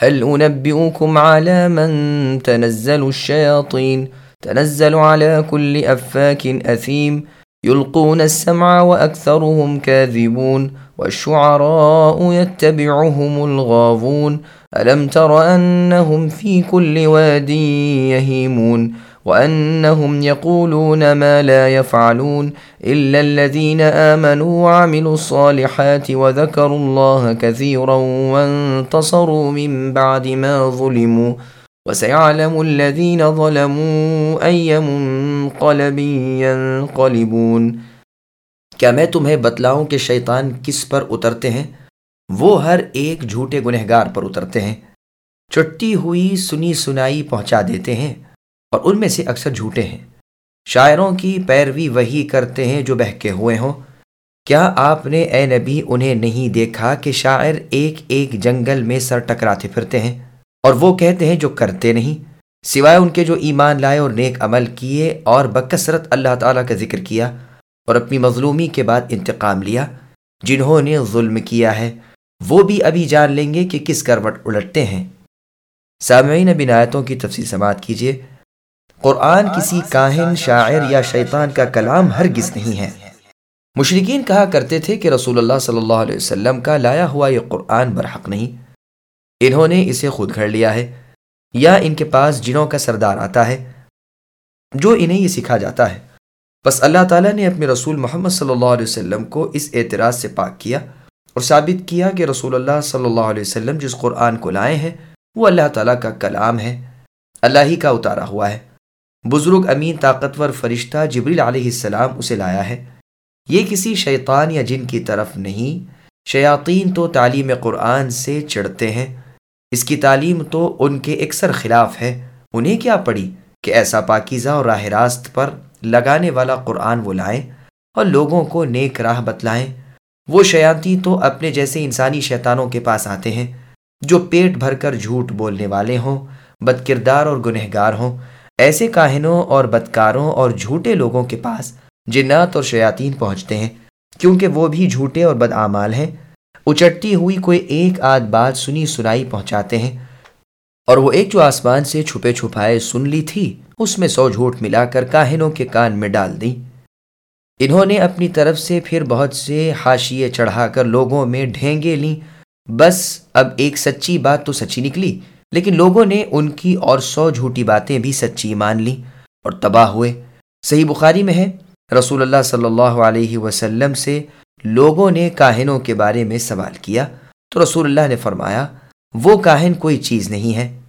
هل أنبئكم على من تنزل الشياطين؟ تنزل على كل أفاك أثيم. يلقون السمع وأكثرهم كاذبون. والشعراء يتبعهم الغاضون ألم تر أنهم في كل واد يهيمون؟ وأنهم يقولون ما لا يفعلون إلا الذين آمنوا وعملوا الصالحات وذكروا الله كثيرا وانتصروا من بعد ما ظلموا وسيعلم الذين ظلموا أي منقلب ينقلبون کیا میں تمہیں بتلاؤں کہ شیطان کس پر اترتے ہیں؟ وہ ہر ایک جھوٹے گنہگار پر اترتے ہیں، چٹی ہوئی سنی سنائی پہنچا دیتے ہیں۔ اور ان میں سے اکثر جھوٹے ہیں۔ شاعروں کی پیروی وہی کرتے ہیں جو بہکے ہوئے ہوں۔ کیا آپ نے اے نبی انہیں نہیں دیکھا کہ شاعر ایک ایک جنگل میں سر ٹکراتے پھرتے ہیں؟ اور وہ کہتے ہیں جو کرتے نہیں۔ سوائے ان کے جو ایمان لائے اور نیک عمل کیے اور بکثرت اللہ تعالیٰ کا ذکر کیا اور اپنی مظلومی کے بعد انتقام لیا، جنہوں نے ظلم کیا ہے، وہ بھی ابھی جان لیں گے کہ کس کروٹ الٹتے ہیں۔ سامعین بنایتوں کی تفصیل سماعت کیجیے۔ قرآن کسی کاہن، شاعر یا شیطان کا کلام ہرگز نہیں ہے۔ مشرقین کہا کرتے تھے کہ رسول اللہ صلی اللہ علیہ وسلم کا لایا ہوا یہ قرآن برحق نہیں۔ انہوں نے اسے خود گھڑ لیا ہے۔ یا ان کے پاس جنوں کا سردار آتا ہے۔ جو انہیں یہ سکھا جاتا ہے۔ بس اللہ تعالیٰ نے اپنے رسول محمد صلی اللہ علیہ وسلم کو اس اعتراض سے پاک کیا اور ثابت کیا کہ رسول اللہ صلی اللہ علیہ وسلم جس قرآن کو لائے ہیں، وہ اللہ تعالیٰ کا کلام ہے۔ اللہ ہی کا اتارا ہوا ہے۔ بزرگ امین طاقتور فرشتہ جبریل علیہ السلام اسے لایا ہے۔ یہ کسی شیطان یا جن کی طرف نہیں، شیاطین تو تعلیم قرآن سے چڑھتے ہیں۔ اس کی تعلیم تو ان کے اکثر خلاف ہے۔ انہیں کیا پڑی کہ ایسا پاکیزہ اور راہ راست پر لگانے والا قرآن وہ لائیں اور لوگوں کو نیک راہ بتلائیں؟ وہ شیاتی تو اپنے جیسے انسانی شیطانوں کے پاس آتے ہیں، جو پیٹ بھر کر جھوٹ بولنے والے ہوں بد کردار اور گنہگار ہوں۔ ایسے کاہنوں اور بدکاروں اور جھوٹے لوگوں کے پاس جنات اور شیاطین پہنچتے ہیں، کیونکہ وہ بھی جھوٹے اور بدعمال ہیں۔ اچٹتی ہوئی کوئی ایک آدھ بات سنی سنائی پہنچاتے ہیں۔ اور وہ ایک جو آسمان سے چھپے چھپائے سن لی تھی، اس میں سو جھوٹ ملا کر کاہنوں کے کان میں ڈال دی انہوں نے اپنی طرف سے پھر بہت سے حاشیے چڑھا کر لوگوں میں ڈھینگے لیں۔ بس، اب ایک سچی بات تو سچی نکلی۔ لیکن لوگوں نے ان کی اور سو جھوٹی باتیں بھی سچی مان لیں اور تباہ ہوئے۔ صحیح بخاری میں ہے، رسول اللہ صلی اللہ علیہ وسلم سے لوگوں نے کاہنوں کے بارے میں سوال کیا۔ تو رسول اللہ نے فرمایا، وہ کاہن کوئی چیز نہیں ہے۔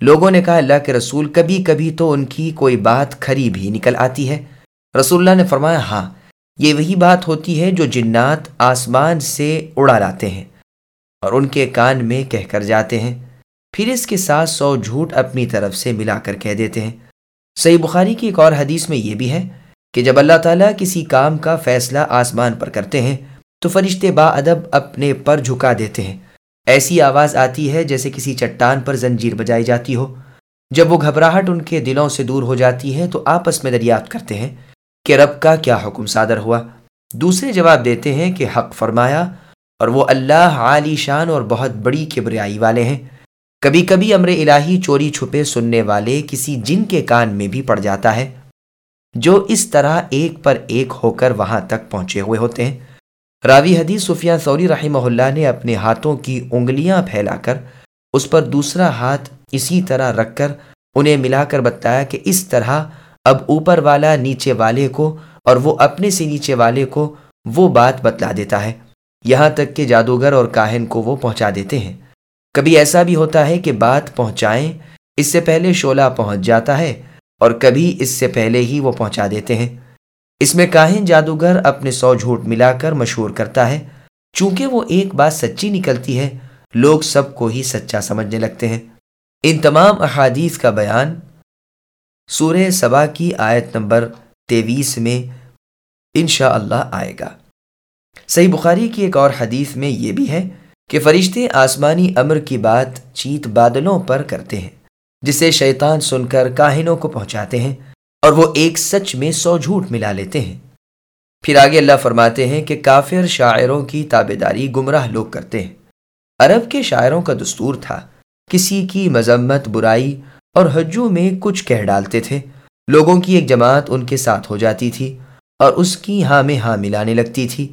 لوگوں نے کہا، اللہ کے رسول، کبھی کبھی تو ان کی کوئی بات کھری بھی نکل آتی ہے۔ رسول اللہ نے فرمایا ہاں یہ وہی بات ہوتی ہے جو جنات آسمان سے اڑا لاتے ہیں اور ان کے کان میں کہہ کر جاتے ہیں۔ پھر اس کے ساتھ سو جھوٹ اپنی طرف سے ملا کر کہہ دیتے ہیں۔ صحیح بخاری کی ایک اور حدیث میں یہ بھی ہے کہ جب اللہ تعالیٰ کسی کام کا فیصلہ آسمان پر کرتے ہیں تو فرشتے با ادب اپنے پر جھکا دیتے ہیں۔ ایسی آواز آتی ہے جیسے کسی چٹان پر زنجیر بجائی جاتی ہو۔ جب وہ گھبراہٹ ان کے دلوں سے دور ہو جاتی ہے تو آپس میں دریافت کرتے ہیں کہ رب کا کیا حکم صادر ہوا۔ دوسرے جواب دیتے ہیں کہ حق فرمایا اور وہ اللہ عالی شان اور بہت بڑی کبریائی والے ہیں۔ کبھی کبھی امر الہی چوری چھپے سننے والے کسی جن کے کان میں بھی پڑ جاتا ہے، جو اس طرح ایک پر ایک ہو کر وہاں تک پہنچے ہوئے ہوتے ہیں۔ راوی حدیث سفیان سوری رحمہ اللہ نے اپنے ہاتھوں کی انگلیاں پھیلا کر اس پر دوسرا ہاتھ اسی طرح رکھ کر انہیں ملا کر بتایا کہ اس طرح اب اوپر والا نیچے والے کو اور وہ اپنے سے نیچے والے کو وہ بات بتلا دیتا ہے۔ یہاں تک کہ جادوگر اور کاہن کو وہ پہنچا دیتے ہیں۔ کبھی ایسا بھی ہوتا ہے کہ بات پہنچائیں، اس سے پہلے شولہ پہنچ جاتا ہے اور کبھی اس سے پہلے ہی وہ پہنچا دیتے ہیں۔ اس میں کاہن جادوگر اپنے سو جھوٹ ملا کر مشہور کرتا ہے۔ چونکہ وہ ایک بات سچی نکلتی ہے، لوگ سب کو ہی سچا سمجھنے لگتے ہیں۔ ان تمام احادیث کا بیان سورہ سبا کی آیت نمبر تیویس میں انشاء اللہ آئے گا۔ صحیح بخاری کی ایک اور حدیث میں یہ بھی ہے۔ کہ فرشتے آسمانی امر کی بات چیت بادلوں پر کرتے ہیں، جسے شیطان سن کر کاہنوں کو پہنچاتے ہیں اور وہ ایک سچ میں سو جھوٹ ملا لیتے ہیں۔ پھر آگے اللہ فرماتے ہیں کہ کافر شاعروں کی تابے داری گمراہ لوگ کرتے ہیں۔ عرب کے شاعروں کا دستور تھا، کسی کی مذمت برائی اور حجو میں کچھ کہہ ڈالتے تھے۔ لوگوں کی ایک جماعت ان کے ساتھ ہو جاتی تھی اور اس کی ہاں میں ہاں ملانے لگتی تھی۔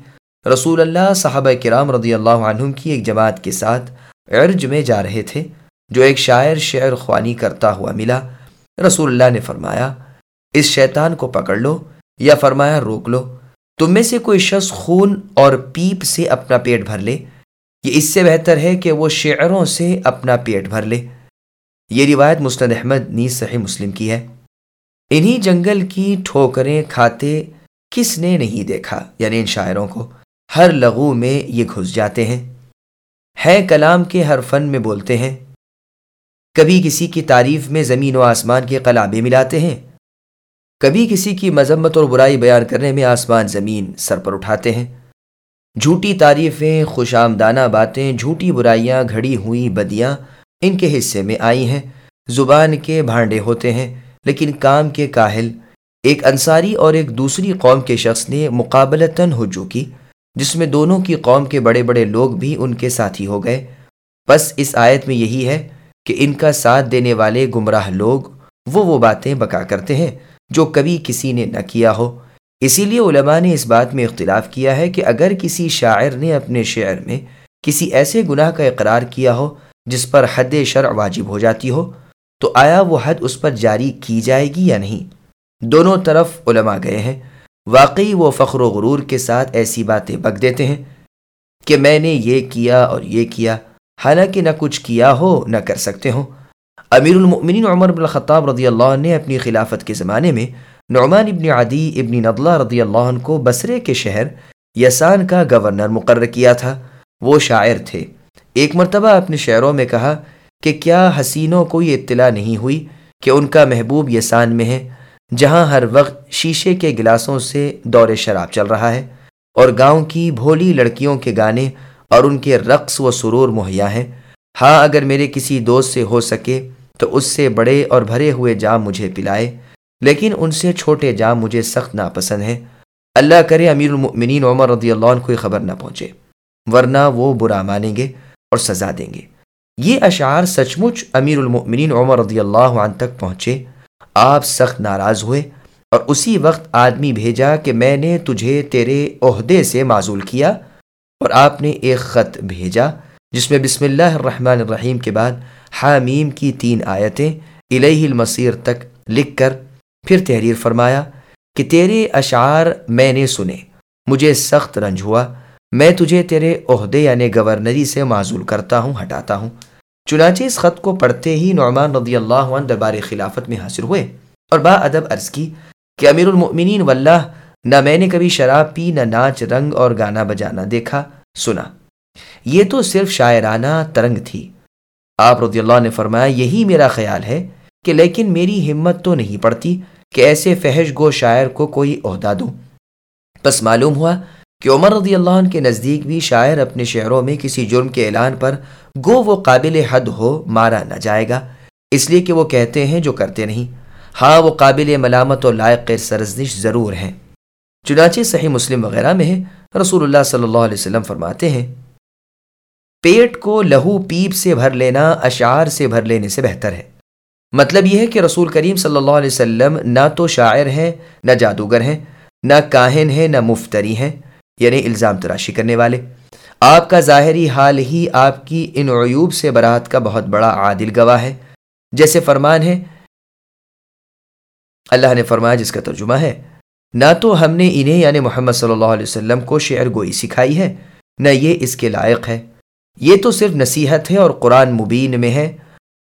رسول اللہ صحابہ کرام رضی اللہ عنہم کی ایک جماعت کے ساتھ عرج میں جا رہے تھے، جو ایک شاعر شعر خوانی کرتا ہوا ملا۔ رسول اللہ نے فرمایا، اس شیطان کو پکڑ لو یا فرمایا، روک لو۔ تم میں سے کوئی شخص خون اور پیپ سے اپنا پیٹ بھر لے۔ یہ اس سے بہتر ہے کہ وہ شعروں سے اپنا پیٹ بھر لے۔ یہ روایت مستد احمد نیز صحیح مسلم کی ہے۔ انہی جنگل کی ٹھوکریں کھاتے کس نے نہیں دیکھا یعنی ان شاعروں کو۔ ہر لغو میں یہ گھس جاتے ہیں۔ ہے کلام کے ہر فن میں بولتے ہیں۔ کبھی کسی کی تعریف میں زمین و آسمان کے قلابے ملاتے ہیں۔ کبھی کسی کی مذمت اور برائی بیان کرنے میں آسمان زمین سر پر اٹھاتے ہیں۔ جھوٹی تعریفیں، خوش آمدانہ باتیں، جھوٹی برائیاں، گھڑی ہوئی بدیاں ان کے حصے میں آئی ہیں۔ زبان کے بھانڈے ہوتے ہیں، لیکن کام کے کاہل، ایک انصاری اور ایک دوسری قوم کے شخص نے مقابلتاً ہجو کی۔ جس میں دونوں کی قوم کے بڑے بڑے لوگ بھی ان کے ساتھی ہو گئے۔ بس اس آیت میں یہی ہے کہ ان کا ساتھ دینے والے گمراہ لوگ وہ وہ باتیں بکا کرتے ہیں جو کبھی کسی نے نہ کیا ہو۔ اسی لیے علماء نے اس بات میں اختلاف کیا ہے کہ اگر کسی شاعر نے اپنے شعر میں کسی ایسے گناہ کا اقرار کیا ہو جس پر حد شرع واجب ہو جاتی ہو، تو آیا وہ حد اس پر جاری کی جائے گی یا نہیں؟ دونوں طرف علماء گئے ہیں۔ واقعی وہ فخر و غرور کے ساتھ ایسی باتیں بک دیتے ہیں کہ میں نے یہ کیا اور یہ کیا، حالانکہ نہ کچھ کیا ہو نہ کر سکتے ہوں۔ امیر المؤمنین عمر بن الخطاب رضی اللہ عنہ نے اپنی خلافت کے زمانے میں نعمان ابن عدی ابن ندلہ رضی اللہ عنہ کو بصرے کے شہر یسان کا گورنر مقرر کیا تھا۔ وہ شاعر تھے۔ ایک مرتبہ اپنے شعروں میں کہا کہ کیا حسینوں کو یہ اطلاع نہیں ہوئی کہ ان کا محبوب یسان میں ہے؟ جہاں ہر وقت شیشے کے گلاسوں سے دور شراب چل رہا ہے اور گاؤں کی بھولی لڑکیوں کے گانے اور ان کے رقص و سرور مہیا ہیں۔ ہاں اگر میرے کسی دوست سے ہو سکے تو اس سے بڑے اور بھرے ہوئے جام مجھے پلائے، لیکن ان سے چھوٹے جام مجھے سخت ناپسند ہیں۔ اللہ کرے امیر المؤمنین عمر رضی اللہ عنہ کوئی خبر نہ پہنچے، ورنہ وہ برا مانیں گے اور سزا دیں گے۔ یہ اشعار سچ مچ امیر المؤمنین عمر رضی اللہ عنہ تک پہنچے۔ آپ سخت ناراض ہوئے اور اسی وقت آدمی بھیجا کہ میں نے تجھے تیرے عہدے سے معذول کیا اور آپ نے ایک خط بھیجا جس میں بسم اللہ الرحمن الرحیم کے بعد حامیم کی تین آیتیں الہ المصیر تک لکھ کر پھر تحریر فرمایا کہ تیرے اشعار میں نے سنے، مجھے سخت رنج ہوا، میں تجھے تیرے عہدے یعنی گورنری سے معذول کرتا ہوں، ہٹاتا ہوں۔ چنانچہ اس خط کو پڑھتے ہی نعمان رضی اللہ عنہ دربار خلافت میں حاصل ہوئے اور با ادب عرض کی کہ امیر المؤمنین واللہ، نہ میں نے کبھی شراب پی، نہ ناچ رنگ اور گانا بجانا دیکھا، سنا۔ یہ تو صرف شاعرانہ ترنگ تھی۔ آپ رضی اللہ نے فرمایا، یہی میرا خیال ہے کہ لیکن میری ہمت تو نہیں پڑتی کہ ایسے فحش گو شاعر کو کوئی عہدہ دوں۔ بس معلوم ہوا کہ عمر رضی اللہ عنہ کے نزدیک بھی شاعر اپنے شعروں میں کسی جرم کے اعلان پر گو وہ قابل حد ہو مارا نہ جائے گا۔ اس لیے کہ وہ کہتے ہیں جو کرتے نہیں۔ ہاں وہ قابل ملامت اور لائق سرزنش ضرور ہیں۔ چنانچہ صحیح مسلم وغیرہ میں ہے، رسول اللہ صلی اللہ علیہ وسلم فرماتے ہیں، پیٹ کو لہو پیپ سے بھر لینا، اشعار سے بھر لینے سے بہتر ہے۔ مطلب یہ ہے کہ رسول کریم صلی اللہ علیہ وسلم نہ تو شاعر ہیں، نہ جادوگر ہیں، نہ کاہن ہیں، نہ مفتری ہیں۔ یعنی الزام تراشی کرنے والے۔ آپ کا ظاہری حال ہی آپ کی ان عیوب سے برات کا بہت بڑا عادل گواہ ہے۔ جیسے فرمان ہے، اللہ نے فرمایا جس کا ترجمہ ہے، نہ تو ہم نے انہیں یعنی محمد صلی اللہ علیہ وسلم کو شعر گوئی سکھائی ہے، نہ یہ اس کے لائق ہے۔ یہ تو صرف نصیحت ہے اور قرآن مبین میں ہے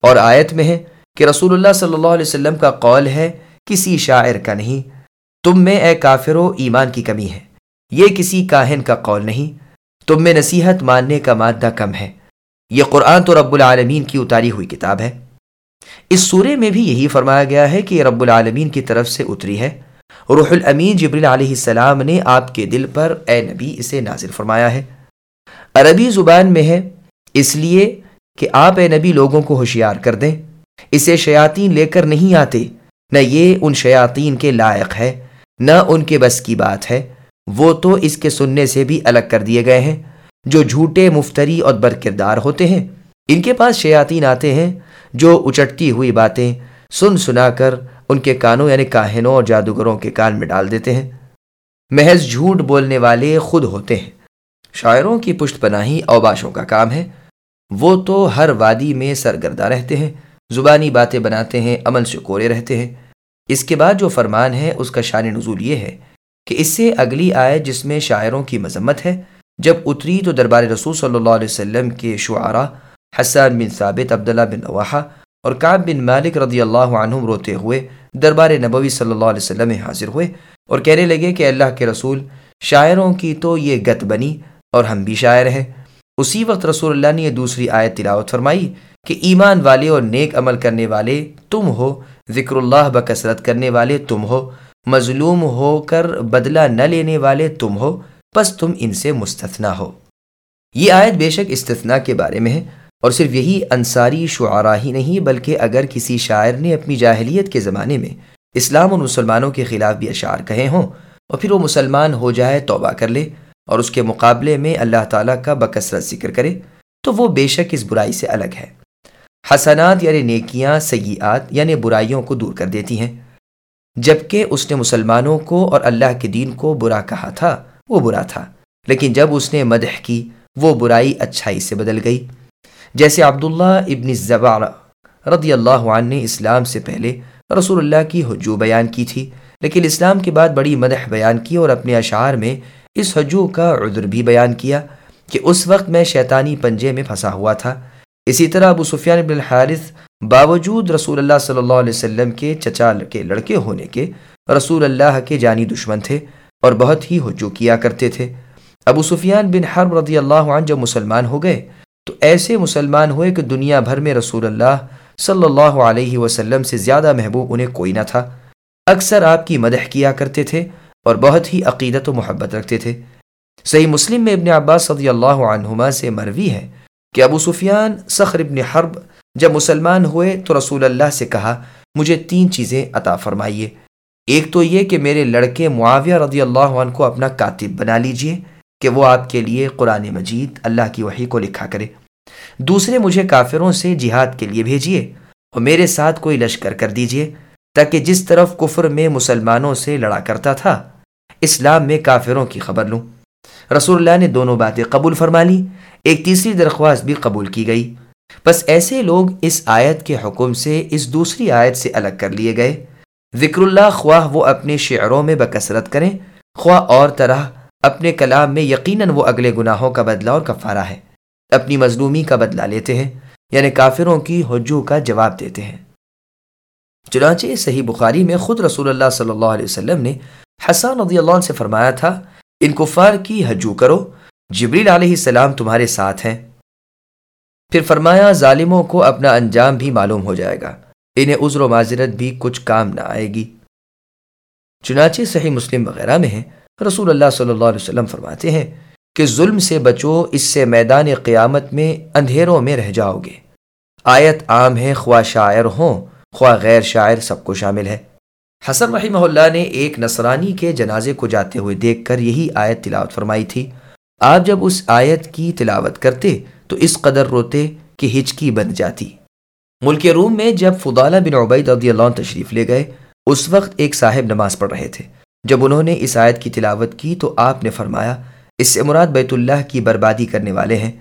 اور آیت میں ہے کہ رسول اللہ صلی اللہ علیہ وسلم کا قول ہے، کسی شاعر کا نہیں۔ تم میں اے کافر و ایمان کی کمی ہے۔ یہ کسی کاہن کا قول نہیں، تم میں نصیحت ماننے کا مادہ کم ہے۔ یہ قرآن تو رب العالمین کی اتاری ہوئی کتاب ہے۔ اس سورے میں بھی یہی فرمایا گیا ہے کہ یہ رب العالمین کی طرف سے اتری ہے۔ روح الامین جبریل علیہ السلام نے آپ کے دل پر، اے نبی، اسے نازل فرمایا ہے۔ عربی زبان میں ہے، اس لیے کہ آپ، اے نبی، لوگوں کو ہوشیار کر دیں۔ اسے شیاطین لے کر نہیں آتے، نہ یہ ان شیاطین کے لائق ہے، نہ ان کے بس کی بات ہے۔ وہ تو اس کے سننے سے بھی الگ کر دیے گئے ہیں، جو جھوٹے مفتری اور برکردار ہوتے ہیں۔ ان کے پاس شیاطین آتے ہیں جو اچٹتی ہوئی باتیں سن سنا کر ان کے کانوں یعنی کاہنوں اور جادوگروں کے کان میں ڈال دیتے ہیں۔ محض جھوٹ بولنے والے خود ہوتے ہیں۔ شاعروں کی پشت پناہی اوباشوں کا کام ہے۔ وہ تو ہر وادی میں سرگردہ رہتے ہیں، زبانی باتیں بناتے ہیں، عمل سے کورے رہتے ہیں۔ اس کے بعد جو فرمان ہے، اس کا شان نزول یہ ہے۔ کہ اس سے اگلی آئے جس میں شاعروں کی مذمت ہے، جب اتری تو دربار رسول صلی اللہ علیہ وسلم کے شعراء حسان بن ثابت، عبداللہ بن اواحہ اور کعب بن مالک رضی اللہ عنہم روتے ہوئے دربار نبوی صلی اللہ علیہ وسلم میں حاضر ہوئے اور کہنے لگے کہ اللہ کے رسول شاعروں کی تو یہ گت بنی اور ہم بھی شاعر ہیں۔ اسی وقت رسول اللہ نے یہ دوسری آیت تلاوت فرمائی کہ ایمان والے اور نیک عمل کرنے والے تم ہو، ذکر اللہ بکثرت کرنے والے تم ہو۔ مظلوم ہو کر بدلہ نہ لینے والے تم ہو بس تم ان سے مستثنا ہو۔ یہ آیت بے شک استثناء کے بارے میں ہے، اور صرف یہی انصاری شعراء ہی نہیں، بلکہ اگر کسی شاعر نے اپنی جاہلیت کے زمانے میں اسلام اور مسلمانوں کے خلاف بھی اشعار کہے ہوں، اور پھر وہ مسلمان ہو جائے توبہ کر لے اور اس کے مقابلے میں اللہ تعالیٰ کا بکثرت ذکر کرے، تو وہ بے شک اس برائی سے الگ ہے۔ حسنات یعنی نیکیاں، سیئات یعنی برائیوں کو دور کر دیتی ہیں۔ جبکہ اس نے مسلمانوں کو اور اللہ کے دین کو برا کہا تھا، وہ برا تھا۔ لیکن جب اس نے مدح کی، وہ برائی اچھائی سے بدل گئی۔ جیسے عبداللہ ابن زبار رضی اللہ عنہ نے اسلام سے پہلے رسول اللہ کی حجو بیان کی تھی، لیکن اسلام کے بعد بڑی مدح بیان کی اور اپنے اشعار میں اس حجو کا عذر بھی بیان کیا کہ اس وقت میں شیطانی پنجے میں پھنسا ہوا تھا۔ اسی طرح ابو سفیان بن الحارث باوجود رسول اللہ صلی اللہ علیہ وسلم کے چچا کے لڑکے ہونے کے رسول اللہ کے جانی دشمن تھے اور بہت ہی حجو کیا کرتے تھے۔ ابو سفیان بن حرب رضی اللہ عنہ جب مسلمان ہو گئے تو ایسے مسلمان ہوئے کہ دنیا بھر میں رسول اللہ صلی اللہ علیہ وسلم سے زیادہ محبوب انہیں کوئی نہ تھا۔ اکثر آپ کی مدح کیا کرتے تھے اور بہت ہی عقیدت و محبت رکھتے تھے۔ صحیح مسلم میں ابن عباس صدی اللہ عنہما سے مروی ہے کہ ابو سفیان سخر ابن حرب جب مسلمان ہوئے تو رسول اللہ سے کہا، مجھے تین چیزیں عطا فرمائیے۔ ایک تو یہ کہ میرے لڑکے معاویہ رضی اللہ عنہ کو اپنا کاتب بنا لیجیے کہ وہ آپ کے لیے قرآن مجید اللہ کی وحی کو لکھا کرے۔ دوسرے، مجھے کافروں سے جہاد کے لیے بھیجیے اور میرے ساتھ کوئی لشکر کر دیجیے تاکہ جس طرف کفر میں مسلمانوں سے لڑا کرتا تھا، اسلام میں کافروں کی خبر لوں۔ رسول اللہ نے دونوں باتیں قبول فرما لی ایک تیسری درخواست بھی قبول کی گئی۔ بس ایسے لوگ اس آیت کے حکم سے اس دوسری آیت سے الگ کر لیے گئے۔ ذکر اللہ، خواہ وہ اپنے شعروں میں بکثرت کریں، خواہ اور طرح، اپنے کلام میں یقیناً وہ اگلے گناہوں کا بدلہ اور کفارہ ہے۔ اپنی مظلومی کا بدلہ لیتے ہیں یعنی کافروں کی حجو کا جواب دیتے ہیں۔ چنانچہ صحیح بخاری میں خود رسول اللہ صلی اللہ علیہ وسلم نے حسان رضی اللہ عنہ سے فرمایا تھا، ان کفار کی حجو کرو، جبریل علیہ السلام تمہارے ساتھ ہیں۔ پھر فرمایا، ظالموں کو اپنا انجام بھی معلوم ہو جائے گا۔ انہیں عذر و معذرت بھی کچھ کام نہ آئے گی۔ چنانچہ صحیح مسلم وغیرہ میں ہے، رسول اللہ صلی اللہ علیہ وسلم فرماتے ہیں کہ ظلم سے بچو، اس سے میدان قیامت میں اندھیروں میں رہ جاؤ گے۔ آیت عام ہے، خواہ شاعر ہوں، خواہ غیر شاعر، سب کو شامل ہے۔ حسن رحمہ اللہ نے ایک نصرانی کے جنازے کو جاتے ہوئے دیکھ کر یہی آیت تلاوت فرمائی تھی۔ آپ جب اس آیت کی تلاوت کرتے تو اس قدر روتے کہ ہچکی بن جاتی۔ ملک روم میں جب فضالہ بن عبید رضی اللہ عنہ تشریف لے گئے، اس وقت ایک صاحب نماز پڑھ رہے تھے۔ جب انہوں نے اس آیت کی تلاوت کی تو آپ نے فرمایا، اس سے مراد بیت اللہ کی بربادی کرنے والے ہیں۔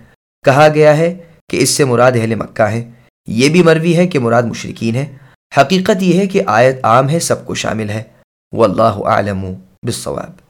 کہا گیا ہے کہ اس سے مراد اہل مکہ ہیں یہ بھی مروی ہے کہ مراد مشرقین ہے حقیقت یہ ہے کہ آیت عام ہے، سب کو شامل ہے۔ واللہ اعلم بالصواب۔